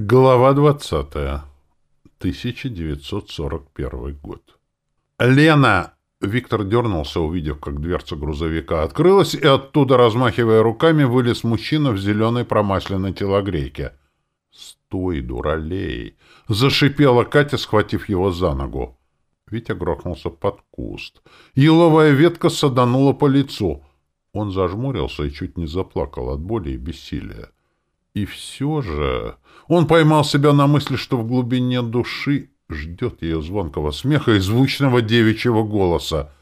Глава 20. 1941 год. «Лена!» Виктор дернулся, увидев, как дверца грузовика открылась, и оттуда, размахивая руками, вылез мужчина в зеленой промасленной телогрейке. «Стой, дуралей!» — зашипела Катя, схватив его за ногу. Витя грохнулся под куст. Еловая ветка саданула по лицу. Он зажмурился и чуть не заплакал от боли и бессилия. И все же он поймал себя на мысли, что в глубине души ждет ее звонкого смеха и звучного девичьего голоса.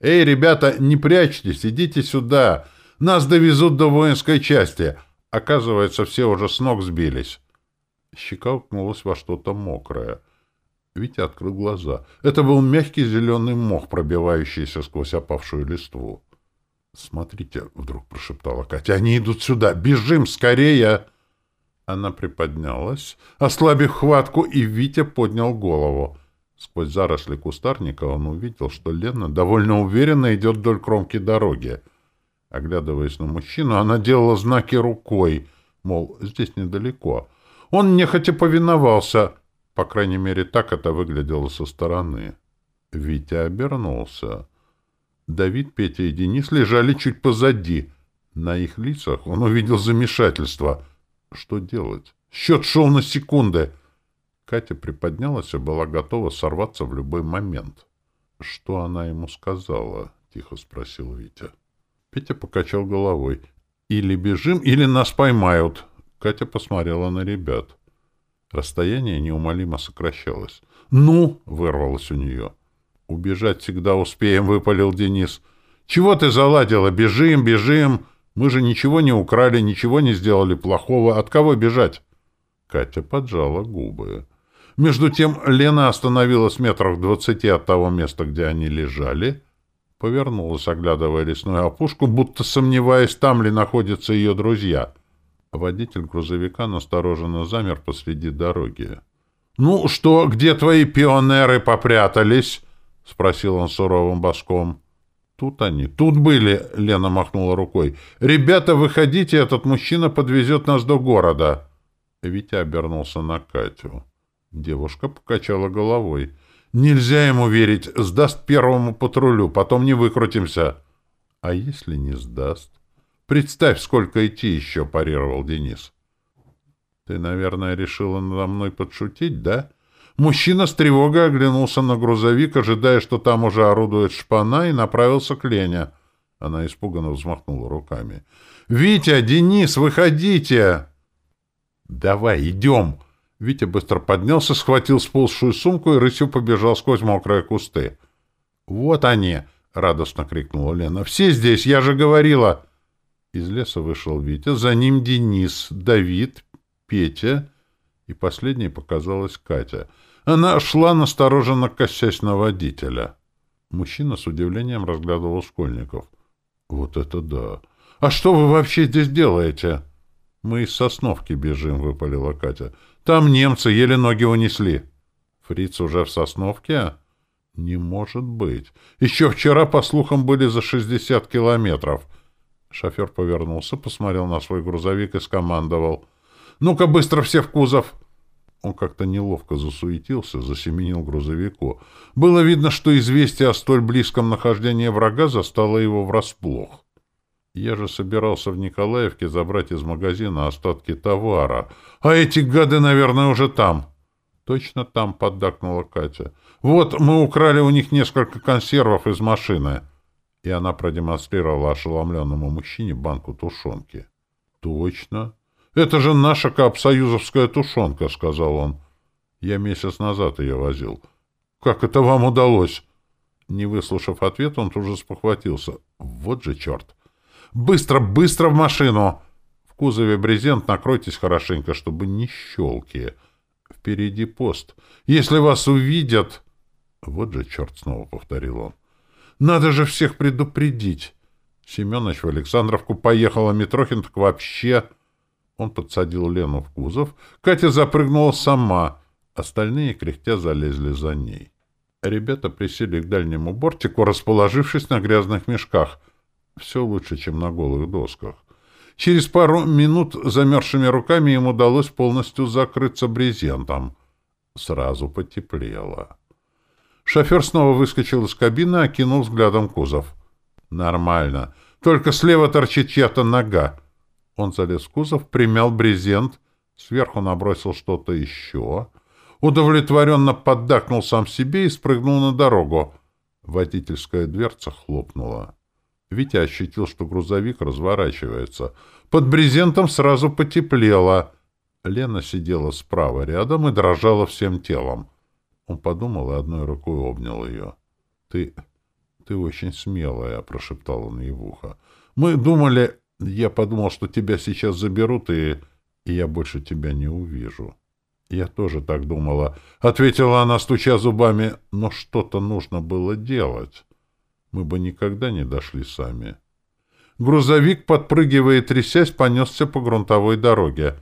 «Эй, ребята, не прячьтесь, идите сюда! Нас довезут до воинской части!» Оказывается, все уже с ног сбились. Щека уткнулась во что-то мокрое. Витя открыл глаза. Это был мягкий зеленый мох, пробивающийся сквозь опавшую листву. «Смотрите», — вдруг прошептала Катя, — «они идут сюда! Бежим скорее!» Она приподнялась, ослабив хватку, и Витя поднял голову. Сквозь заросли кустарника он увидел, что Лена довольно уверенно идет вдоль кромки дороги. Оглядываясь на мужчину, она делала знаки рукой, мол, здесь недалеко. Он нехотя повиновался, по крайней мере, так это выглядело со стороны. Витя обернулся. Давид, Петя и Денис лежали чуть позади. На их лицах он увидел замешательство — что делать? Счет шел на секунды. Катя приподнялась и была готова сорваться в любой момент. — Что она ему сказала? — тихо спросил Витя. Петя покачал головой. — Или бежим, или нас поймают. Катя посмотрела на ребят. Расстояние неумолимо сокращалось. «Ну!» — вырвалось у нее. «Убежать всегда успеем», — выпалил Денис. «Чего ты заладила? Бежим, бежим!» Мы же ничего не украли, ничего не сделали плохого. От кого бежать?» Катя поджала губы. Между тем Лена остановилась метрах двадцати от того места, где они лежали, повернулась, оглядывая лесную опушку, будто сомневаясь, там ли находятся ее друзья. Водитель грузовика настороженно замер посреди дороги. «Ну что, где твои пионеры попрятались?» — спросил он суровым боском. Тут они, тут были, Лена махнула рукой. Ребята, выходите, этот мужчина подвезет нас до города. Витя обернулся на Катю. Девушка покачала головой. Нельзя ему верить, сдаст первому патрулю, потом не выкрутимся. А если не сдаст? Представь, сколько идти еще, парировал Денис. Ты, наверное, решила надо мной подшутить, да? Мужчина с тревогой оглянулся на грузовик, ожидая, что там уже орудует шпана, и направился к Лене. Она испуганно взмахнула руками. «Витя! Денис! Выходите!» «Давай, идем!» Витя быстро поднялся, схватил сползшую сумку и рысью побежал сквозь мокрые кусты. «Вот они!» — радостно крикнула Лена. «Все здесь! Я же говорила!» Из леса вышел Витя, за ним Денис, Давид, Петя и последней показалась Катя. Она шла, настороженно косясь на водителя. Мужчина с удивлением разглядывал школьников. «Вот это да! А что вы вообще здесь делаете?» «Мы из Сосновки бежим», — выпалила Катя. «Там немцы еле ноги унесли». «Фриц уже в Сосновке?» «Не может быть. Еще вчера, по слухам, были за шестьдесят километров». Шофер повернулся, посмотрел на свой грузовик и скомандовал. «Ну-ка, быстро все в кузов!» Он как-то неловко засуетился, засеменил грузовику. Было видно, что известие о столь близком нахождении врага застало его врасплох. Я же собирался в Николаевке забрать из магазина остатки товара. А эти гады, наверное, уже там. Точно там, поддакнула Катя. Вот, мы украли у них несколько консервов из машины. И она продемонстрировала ошеломленному мужчине банку тушенки. Точно. «Это же наша капсоюзовская тушенка», — сказал он. «Я месяц назад ее возил». «Как это вам удалось?» Не выслушав ответ, он тут же спохватился. «Вот же черт!» «Быстро, быстро в машину!» «В кузове брезент накройтесь хорошенько, чтобы не щелки. Впереди пост. Если вас увидят...» «Вот же черт!» — снова повторил он. «Надо же всех предупредить!» Семенович в Александровку поехал, а Митрохин так вообще... Он подсадил Лену в кузов. Катя запрыгнула сама. Остальные, кряхтя, залезли за ней. Ребята присели к дальнему бортику, расположившись на грязных мешках. Все лучше, чем на голых досках. Через пару минут замерзшими руками им удалось полностью закрыться брезентом. Сразу потеплело. Шофер снова выскочил из кабины, окинул взглядом кузов. «Нормально. Только слева торчит чья-то нога». Он залез в кузов, примял брезент, сверху набросил что-то еще, удовлетворенно поддакнул сам себе и спрыгнул на дорогу. Водительская дверца хлопнула. Витя ощутил, что грузовик разворачивается. Под брезентом сразу потеплело. Лена сидела справа рядом и дрожала всем телом. Он подумал и одной рукой обнял ее. — Ты... ты очень смелая, — прошептал он ей в ухо. — Мы думали... Я подумал, что тебя сейчас заберут, и... я больше тебя не увижу. — Я тоже так думала, — ответила она, стуча зубами. — Но что-то нужно было делать. Мы бы никогда не дошли сами. Грузовик, подпрыгивая и трясясь, понесся по грунтовой дороге.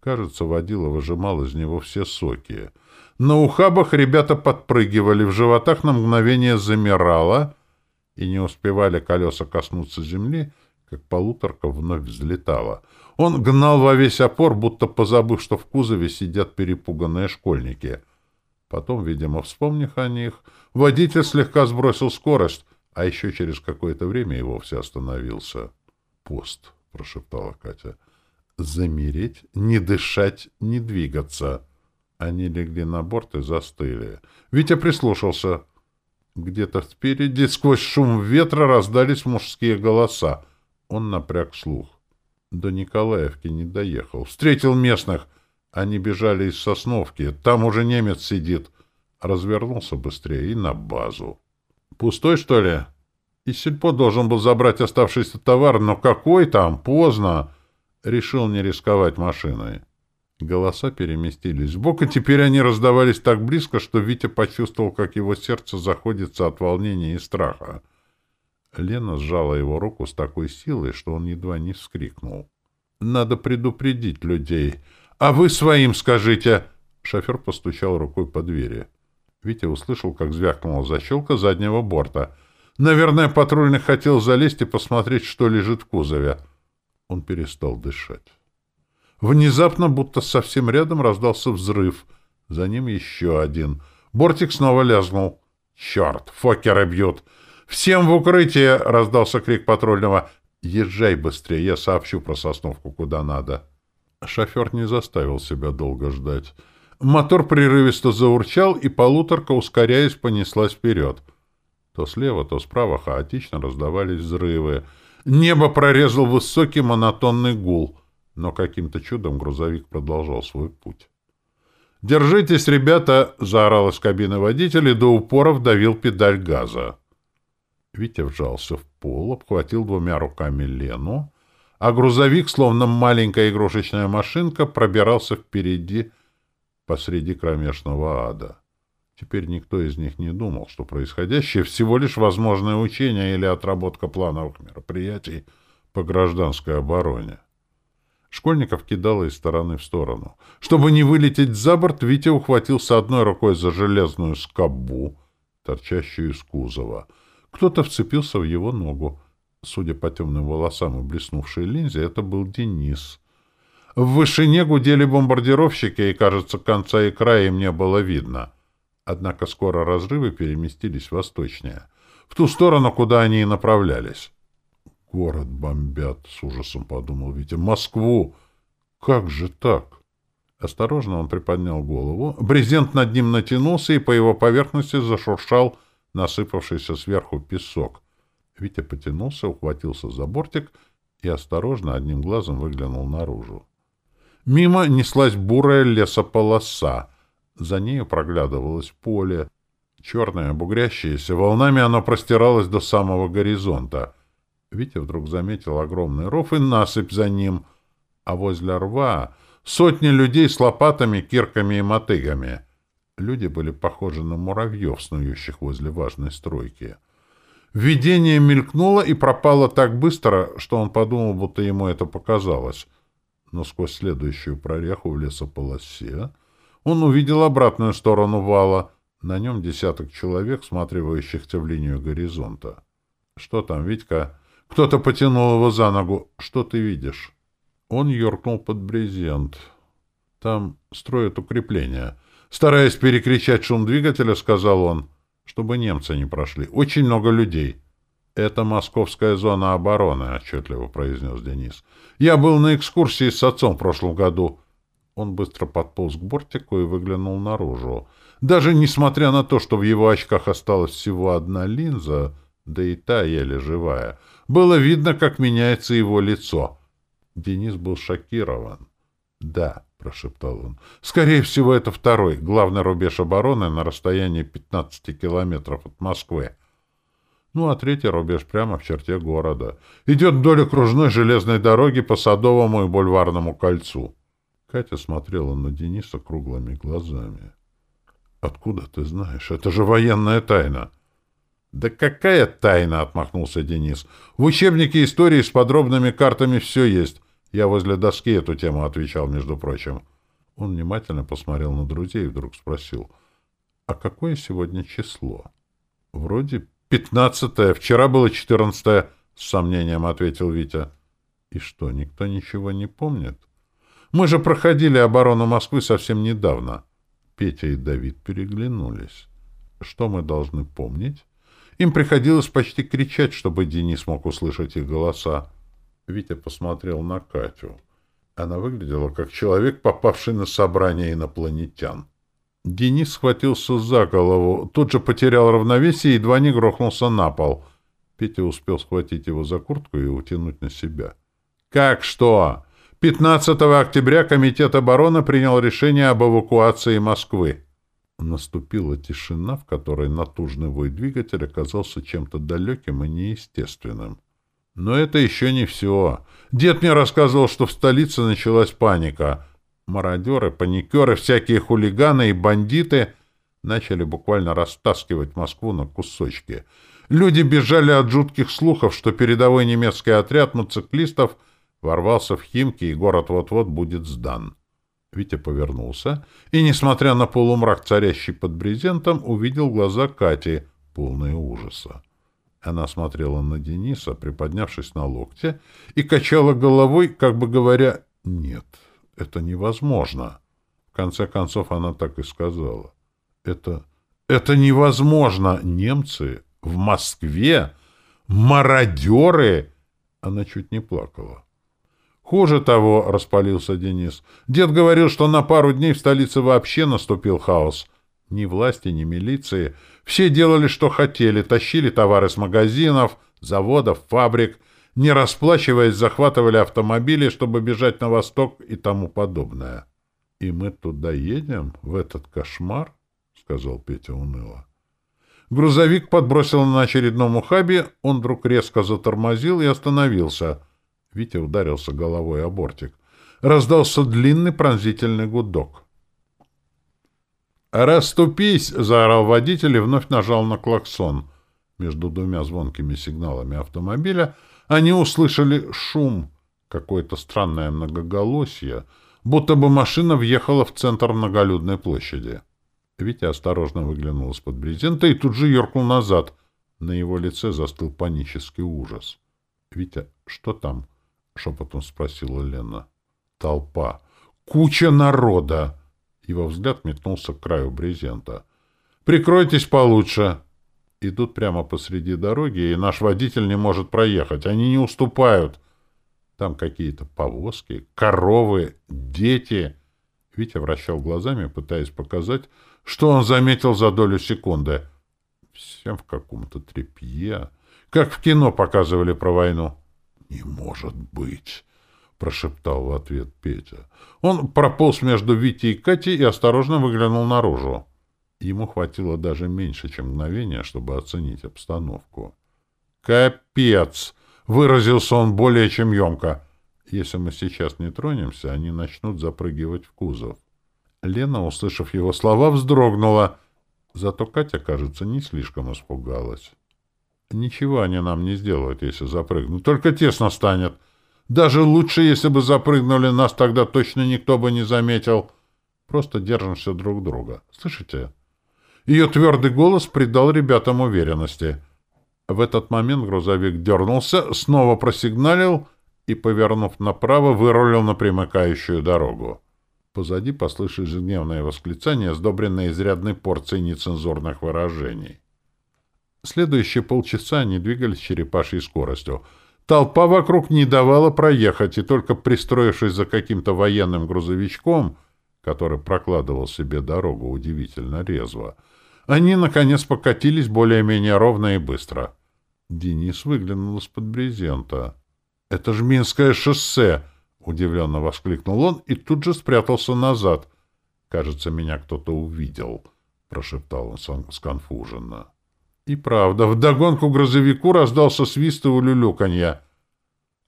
Кажется, водила выжимал из него все соки — на ухабах ребята подпрыгивали, в животах на мгновение замирало, и не успевали колеса коснуться земли, как полуторка вновь взлетала. Он гнал во весь опор, будто позабыв, что в кузове сидят перепуганные школьники. Потом, видимо, вспомнив о них, водитель слегка сбросил скорость, а еще через какое-то время и вовсе остановился. «Пост», — прошептала Катя. «Замереть, не дышать, не двигаться». Они легли на борт и застыли. Витя прислушался. Где-то спереди, сквозь шум ветра, раздались мужские голоса. Он напряг слух. До Николаевки не доехал. Встретил местных. Они бежали из Сосновки. Там уже немец сидит. Развернулся быстрее и на базу. «Пустой, что ли?» И сельпо должен был забрать оставшийся товар, но какой там? Поздно. Решил не рисковать машиной. Голоса переместились в и теперь они раздавались так близко, что Витя почувствовал, как его сердце заходится от волнения и страха. Лена сжала его руку с такой силой, что он едва не вскрикнул. «Надо предупредить людей. А вы своим скажите!» Шофер постучал рукой по двери. Витя услышал, как звякнула защелка заднего борта. «Наверное, патрульный хотел залезть и посмотреть, что лежит в кузове». Он перестал дышать. Внезапно, будто совсем рядом, раздался взрыв. За ним еще один. Бортик снова лязнул. «Черт! Фокеры бьют!» «Всем в укрытие!» — раздался крик патрульного. «Езжай быстрее, я сообщу про Сосновку куда надо». Шофер не заставил себя долго ждать. Мотор прерывисто заурчал, и полуторка, ускоряясь, понеслась вперед. То слева, то справа хаотично раздавались взрывы. Небо прорезал высокий монотонный гул — но каким-то чудом грузовик продолжал свой путь. «Держитесь, ребята!» — заорал из кабины водитель и до упора вдавил педаль газа. Витя вжался в пол, обхватил двумя руками Лену, а грузовик, словно маленькая игрушечная машинка, пробирался впереди посреди кромешного ада. Теперь никто из них не думал, что происходящее всего лишь возможное учение или отработка плановых мероприятий по гражданской обороне. Школьников кидало из стороны в сторону. Чтобы не вылететь за борт, Витя ухватился одной рукой за железную скобу, торчащую из кузова. Кто-то вцепился в его ногу. Судя по темным волосам и блеснувшей линзе, это был Денис. В вышине гудели бомбардировщики, и, кажется, конца и края им не было видно. Однако скоро разрывы переместились восточнее, в ту сторону, куда они и направлялись. Город бомбят, с ужасом подумал Витя. Москву! Как же так? Осторожно он приподнял голову. Брезент над ним натянулся, и по его поверхности зашуршал насыпавшийся сверху песок. Витя потянулся, ухватился за бортик и осторожно одним глазом выглянул наружу. Мимо неслась бурая лесополоса. За нею проглядывалось поле. Черное, бугрящееся, волнами оно простиралось до самого горизонта — Витя вдруг заметил огромный ров и насыпь за ним, а возле рва сотни людей с лопатами, кирками и мотыгами. Люди были похожи на муравьев, снующих возле важной стройки. Видение мелькнуло и пропало так быстро, что он подумал, будто ему это показалось. Но сквозь следующую прореху в лесополосе он увидел обратную сторону вала. На нем десяток человек, сматривающихся в линию горизонта. — Что там, Витька? Кто-то потянул его за ногу. «Что ты видишь?» Он юркнул под брезент. «Там строят укрепления». Стараясь перекричать шум двигателя, сказал он, чтобы немцы не прошли. «Очень много людей». «Это московская зона обороны», — отчетливо произнес Денис. «Я был на экскурсии с отцом в прошлом году». Он быстро подполз к бортику и выглянул наружу. Даже несмотря на то, что в его очках осталась всего одна линза, да и та еле живая, было видно, как меняется его лицо. Денис был шокирован. «Да», — прошептал он, — «скорее всего, это второй, главный рубеж обороны на расстоянии 15 километров от Москвы. Ну, а третий рубеж прямо в черте города. Идет вдоль окружной железной дороги по Садовому и Бульварному кольцу». Катя смотрела на Дениса круглыми глазами. «Откуда ты знаешь? Это же военная тайна!» «Да какая тайна?» — отмахнулся Денис. «В учебнике истории с подробными картами все есть. Я возле доски эту тему отвечал, между прочим». Он внимательно посмотрел на друзей и вдруг спросил. «А какое сегодня число?» «Вроде пятнадцатое. Вчера было четырнадцатое», — с сомнением ответил Витя. «И что, никто ничего не помнит?» «Мы же проходили оборону Москвы совсем недавно». Петя и Давид переглянулись. Что мы должны помнить? Им приходилось почти кричать, чтобы Денис мог услышать их голоса. Витя посмотрел на Катю. Она выглядела как человек, попавший на собрание инопланетян. Денис схватился за голову, тут же потерял равновесие и едва не грохнулся на пол. Петя успел схватить его за куртку и утянуть на себя. «Как что?» 15 октября Комитет обороны принял решение об эвакуации Москвы. Наступила тишина, в которой натужный вой двигателя оказался чем-то далеким и неестественным. Но это еще не все. Дед мне рассказывал, что в столице началась паника. Мародеры, паникеры, всякие хулиганы и бандиты начали буквально растаскивать Москву на кусочки. Люди бежали от жутких слухов, что передовой немецкий отряд мотоциклистов — ворвался в Химки, и город вот-вот будет сдан. Витя повернулся и, несмотря на полумрак, царящий под брезентом, увидел глаза Кати, полные ужаса. Она смотрела на Дениса, приподнявшись на локте, и качала головой, как бы говоря, «Нет, это невозможно». В конце концов, она так и сказала. «Это... это невозможно! Немцы в Москве? Мародеры!» Она чуть не плакала. Хуже того, — распалился Денис, — дед говорил, что на пару дней в столице вообще наступил хаос. Ни власти, ни милиции. Все делали, что хотели, тащили товары с магазинов, заводов, фабрик, не расплачиваясь, захватывали автомобили, чтобы бежать на восток и тому подобное. — И мы туда едем, в этот кошмар? — сказал Петя уныло. Грузовик подбросил на очередном ухабе, он вдруг резко затормозил и остановился — Витя ударился головой о бортик. Раздался длинный пронзительный гудок. «Раступись!» — заорал водитель и вновь нажал на клаксон. Между двумя звонкими сигналами автомобиля они услышали шум, какое-то странное многоголосие, будто бы машина въехала в центр многолюдной площади. Витя осторожно выглянул из-под брезента и тут же юркнул назад. На его лице застыл панический ужас. «Витя, что там?» — шепотом спросила Лена. Толпа. Куча народа! Его взгляд метнулся к краю брезента. «Прикройтесь получше!» Идут прямо посреди дороги, и наш водитель не может проехать. Они не уступают. Там какие-то повозки, коровы, дети. Витя вращал глазами, пытаясь показать, что он заметил за долю секунды. Всем в каком-то тряпье. Как в кино показывали про войну. «Не может быть!» — прошептал в ответ Петя. Он прополз между Витей и Катей и осторожно выглянул наружу. Ему хватило даже меньше, чем мгновения, чтобы оценить обстановку. «Капец!» — выразился он более чем емко. «Если мы сейчас не тронемся, они начнут запрыгивать в кузов». Лена, услышав его слова, вздрогнула. Зато Катя, кажется, не слишком испугалась. Ничего они нам не сделают, если запрыгнут. Только тесно станет. Даже лучше, если бы запрыгнули, нас тогда точно никто бы не заметил. Просто держимся друг друга. Слышите? Ее твердый голос придал ребятам уверенности. В этот момент грузовик дернулся, снова просигналил и, повернув направо, вырулил на примыкающую дорогу. Позади послышались гневные восклицания, сдобренные изрядной порцией нецензурных выражений. Следующие полчаса они двигались черепашьей скоростью. Толпа вокруг не давала проехать, и только пристроившись за каким-то военным грузовичком, который прокладывал себе дорогу удивительно резво, они, наконец, покатились более-менее ровно и быстро. Денис выглянул из-под брезента. «Это ж Минское шоссе!» — удивленно воскликнул он и тут же спрятался назад. «Кажется, меня кто-то увидел», — прошептал он сконфуженно. И правда, вдогонку грузовику раздался свист и улюлюканье.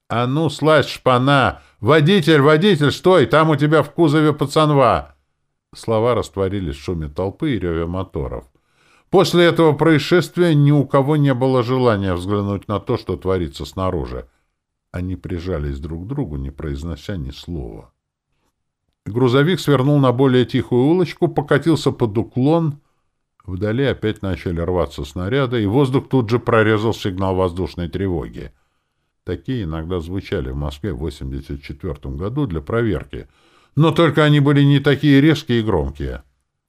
«А ну, слазь, шпана! Водитель, водитель, стой! Там у тебя в кузове пацанва!» Слова растворились в шуме толпы и реве моторов. После этого происшествия ни у кого не было желания взглянуть на то, что творится снаружи. Они прижались друг к другу, не произнося ни слова. Грузовик свернул на более тихую улочку, покатился под уклон. Вдали опять начали рваться снаряды, и воздух тут же прорезал сигнал воздушной тревоги. Такие иногда звучали в Москве в 1984 году для проверки, но только они были не такие резкие и громкие.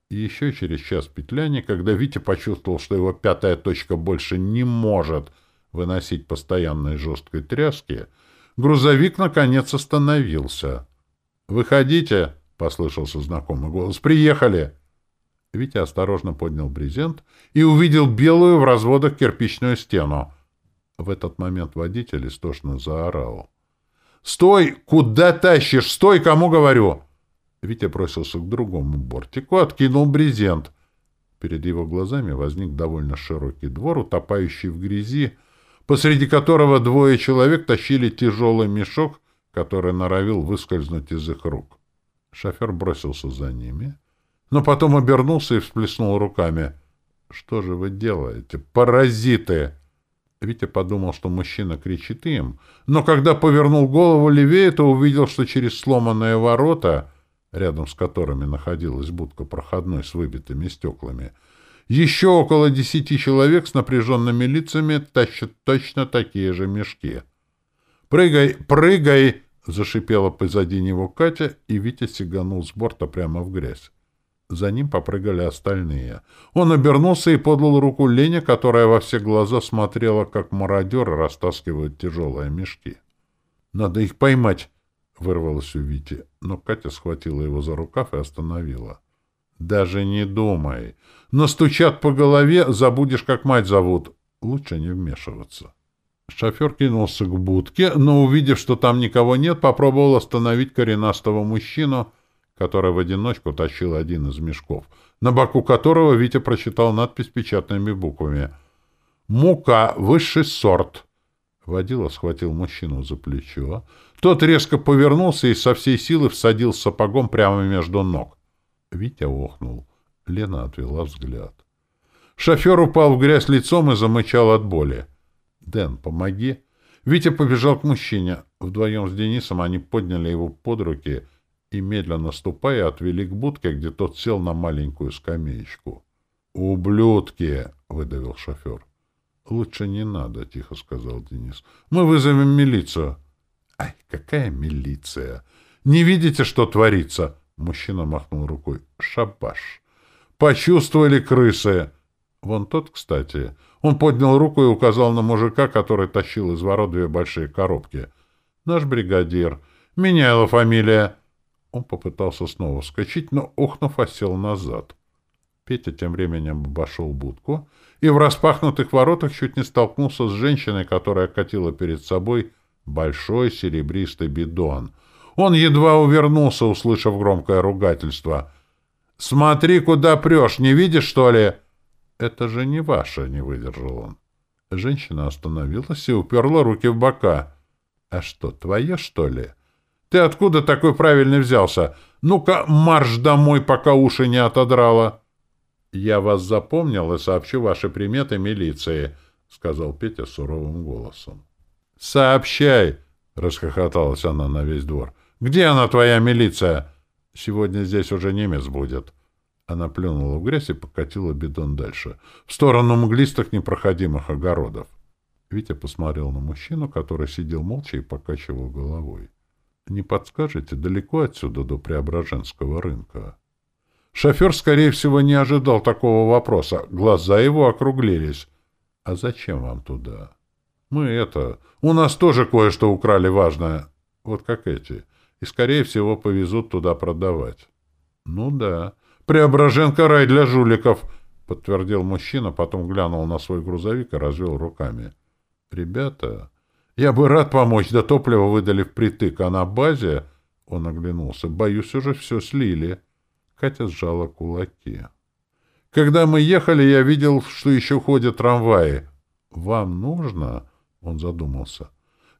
И еще через час петляния, когда Витя почувствовал, что его пятая точка больше не может выносить постоянной жесткой тряски, грузовик наконец остановился. «Выходите!» — послышался знакомый голос. «Приехали!» Витя осторожно поднял брезент и увидел белую в разводах кирпичную стену. В этот момент водитель истошно заорал. «Стой! Куда тащишь? Стой, кому говорю!» Витя бросился к другому бортику, откинул брезент. Перед его глазами возник довольно широкий двор, утопающий в грязи, посреди которого двое человек тащили тяжелый мешок, который норовил выскользнуть из их рук. Шофер бросился за ними, но потом обернулся и всплеснул руками. «Что же вы делаете? Паразиты!» Витя подумал, что мужчина кричит им, но когда повернул голову левее, то увидел, что через сломанные ворота, рядом с которыми находилась будка проходной с выбитыми стеклами, еще около десяти человек с напряженными лицами тащат точно такие же мешки. «Прыгай, прыгай!» — зашипела позади него Катя, и Витя сиганул с борта прямо в грязь. За ним попрыгали остальные. Он обернулся и подал руку Лене, которая во все глаза смотрела, как мародеры растаскивают тяжелые мешки. «Надо их поймать!» — вырвалось у Вити, но Катя схватила его за рукав и остановила. «Даже не думай. Настучат по голове, забудешь, как мать зовут. Лучше не вмешиваться». Шофер кинулся к будке, но, увидев, что там никого нет, попробовал остановить коренастого мужчину — который в одиночку тащил один из мешков, на боку которого Витя прочитал надпись печатными буквами «Мука, высший сорт». Водила схватил мужчину за плечо. Тот резко повернулся и со всей силы всадил сапогом прямо между ног. Витя охнул. Лена отвела взгляд. Шофер упал в грязь лицом и замычал от боли. «Дэн, помоги!» Витя побежал к мужчине. Вдвоем с Денисом они подняли его под руки — и, медленно ступая, отвели к будке, где тот сел на маленькую скамеечку. «Ублюдки!» — выдавил шофер. «Лучше не надо», — тихо сказал Денис. «Мы вызовем милицию». «Ай, какая милиция! Не видите, что творится?» Мужчина махнул рукой. «Шабаш! Почувствовали крысы!» Вон тот, кстати. Он поднял руку и указал на мужика, который тащил из ворот две большие коробки. «Наш бригадир. Меняла фамилия». Он попытался снова вскочить, но, охнув, осел назад. Петя тем временем обошел будку и в распахнутых воротах чуть не столкнулся с женщиной, которая катила перед собой большой серебристый бидон. Он едва увернулся, услышав громкое ругательство. «Смотри, куда прешь! Не видишь, что ли?» «Это же не ваше!» — не выдержал он. Женщина остановилась и уперла руки в бока. «А что, твое, что ли?» Ты откуда такой правильный взялся? Ну-ка, марш домой, пока уши не отодрала. — Я вас запомнил и сообщу ваши приметы милиции, — сказал Петя суровым голосом. — Сообщай, — расхохоталась она на весь двор. — Где она, твоя милиция? Сегодня здесь уже немец будет. Она плюнула в грязь и покатила бидон дальше, в сторону мглистых непроходимых огородов. — Витя посмотрел на мужчину, который сидел молча и покачивал головой. «Не подскажете, далеко отсюда до Преображенского рынка?» Шофер, скорее всего, не ожидал такого вопроса. Глаза его округлились. «А зачем вам туда?» «Мы это... У нас тоже кое-что украли важное. Вот как эти. И, скорее всего, повезут туда продавать». «Ну да. Преображенка рай для жуликов», — подтвердил мужчина, потом глянул на свой грузовик и развел руками. «Ребята, я бы рад помочь, да топливо выдали впритык, а на базе...» Он оглянулся. «Боюсь, уже все слили». Катя сжала кулаки. «Когда мы ехали, я видел, что еще ходят трамваи. Вам нужно...» Он задумался.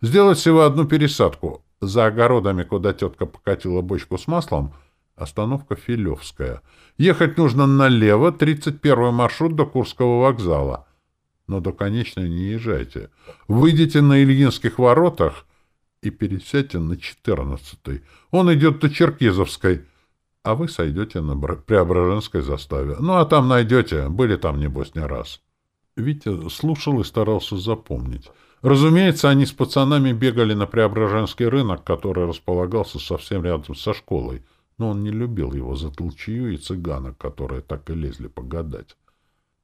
«Сделать всего одну пересадку. За огородами, куда тетка покатила бочку с маслом, остановка Филевская. Ехать нужно налево, 31-й маршрут до Курского вокзала. Но до конечной не езжайте. Выйдите на Ильинских воротах и пересядьте на 14-й. Он идет до Черкизовской, а вы сойдете на Преображенской заставе. Ну, а там найдете. Были там, небось, не раз. Витя слушал и старался запомнить. Разумеется, они с пацанами бегали на Преображенский рынок, который располагался совсем рядом со школой, но он не любил его за толчью и цыганок, которые так и лезли погадать.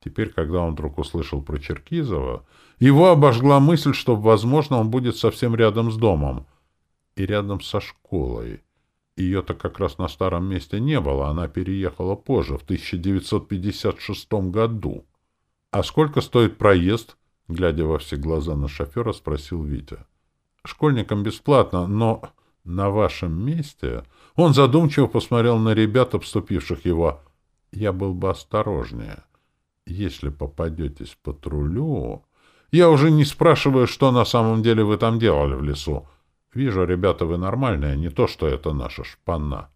Теперь, когда он вдруг услышал про Черкизова, его обожгла мысль, что, возможно, он будет совсем рядом с домом и рядом со школой. Ее-то как раз на старом месте не было, она переехала позже, в 1956 году. «А сколько стоит проезд?» — глядя во все глаза на шофера, спросил Витя. «Школьникам бесплатно, но на вашем месте...» Он задумчиво посмотрел на ребят, обступивших его. «Я был бы осторожнее. Если попадетесь патрулю...» «Я уже не спрашиваю, что на самом деле вы там делали в лесу. Вижу, ребята, вы нормальные, не то, что это наша шпана».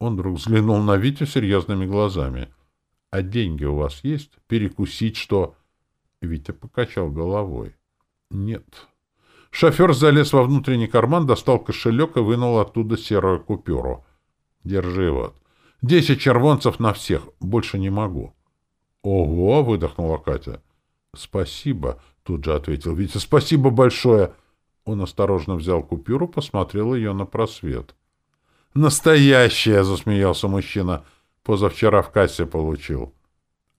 Он вдруг взглянул на Витю серьезными глазами. «А деньги у вас есть? Перекусить что?» Витя покачал головой. «Нет». Шофер залез во внутренний карман, достал кошелек и вынул оттуда серую купюру. «Держи вот. Десять червонцев на всех. Больше не могу». «Ого!» — выдохнула Катя. «Спасибо», — тут же ответил Витя. «Спасибо большое». Он осторожно взял купюру, посмотрел ее на просвет. «Настоящая!» — засмеялся мужчина. «Позавчера в кассе получил».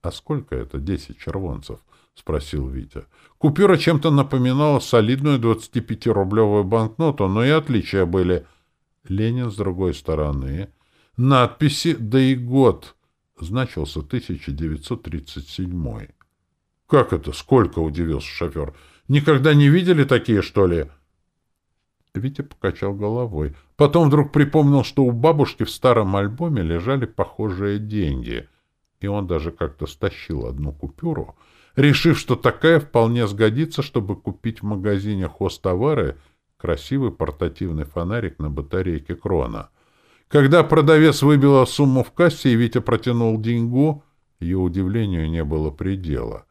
«А сколько это, десять червонцев?» — спросил Витя. Купюра чем-то напоминала солидную 25-рублевую банкноту, но и отличия были. Ленин с другой стороны. Надписи, да и год. Значился 1937. «Как это? Сколько?» — удивился шофер. «Никогда не видели такие, что ли?» Витя покачал головой. Потом вдруг припомнил, что у бабушки в старом альбоме лежали похожие деньги. И он даже как-то стащил одну купюру, решив, что такая вполне сгодится, чтобы купить в магазине хозтовары красивый портативный фонарик на батарейке крона. Когда продавец выбила сумму в кассе и Витя протянул деньгу, ее удивлению не было предела.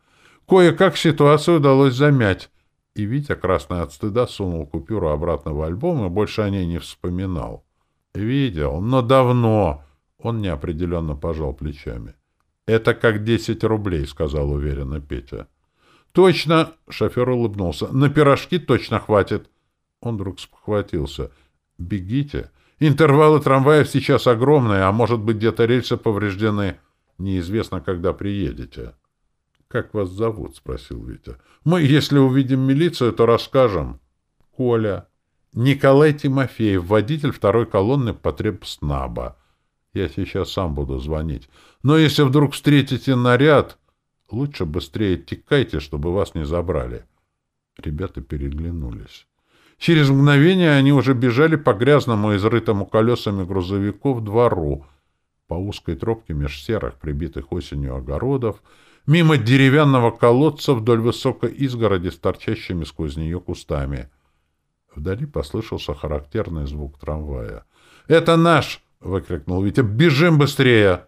Кое-как ситуацию удалось замять, и Витя, красный от стыда, сунул купюру обратно в альбом и больше о ней не вспоминал. Видел, но давно. Он неопределенно пожал плечами. «Это как десять рублей», — сказал уверенно Петя. «Точно!» — шофер улыбнулся. «На пирожки точно хватит!» Он вдруг спохватился. «Бегите! Интервалы трамваев сейчас огромные, а может быть, где-то рельсы повреждены. Неизвестно, когда приедете». «Как вас зовут?» — спросил Витя. «Мы, если увидим милицию, то расскажем». «Коля». «Николай Тимофеев, водитель второй колонны потребснаба». Я сейчас сам буду звонить. Но если вдруг встретите наряд, лучше быстрее текайте, чтобы вас не забрали. Ребята переглянулись. Через мгновение они уже бежали по грязному, изрытому колесами грузовиков двору, по узкой тропке меж серых, прибитых осенью огородов, мимо деревянного колодца вдоль высокой изгороди с торчащими сквозь нее кустами. Вдали послышался характерный звук трамвая. «Это наш!» — выкрикнул Витя. «Бежим быстрее!»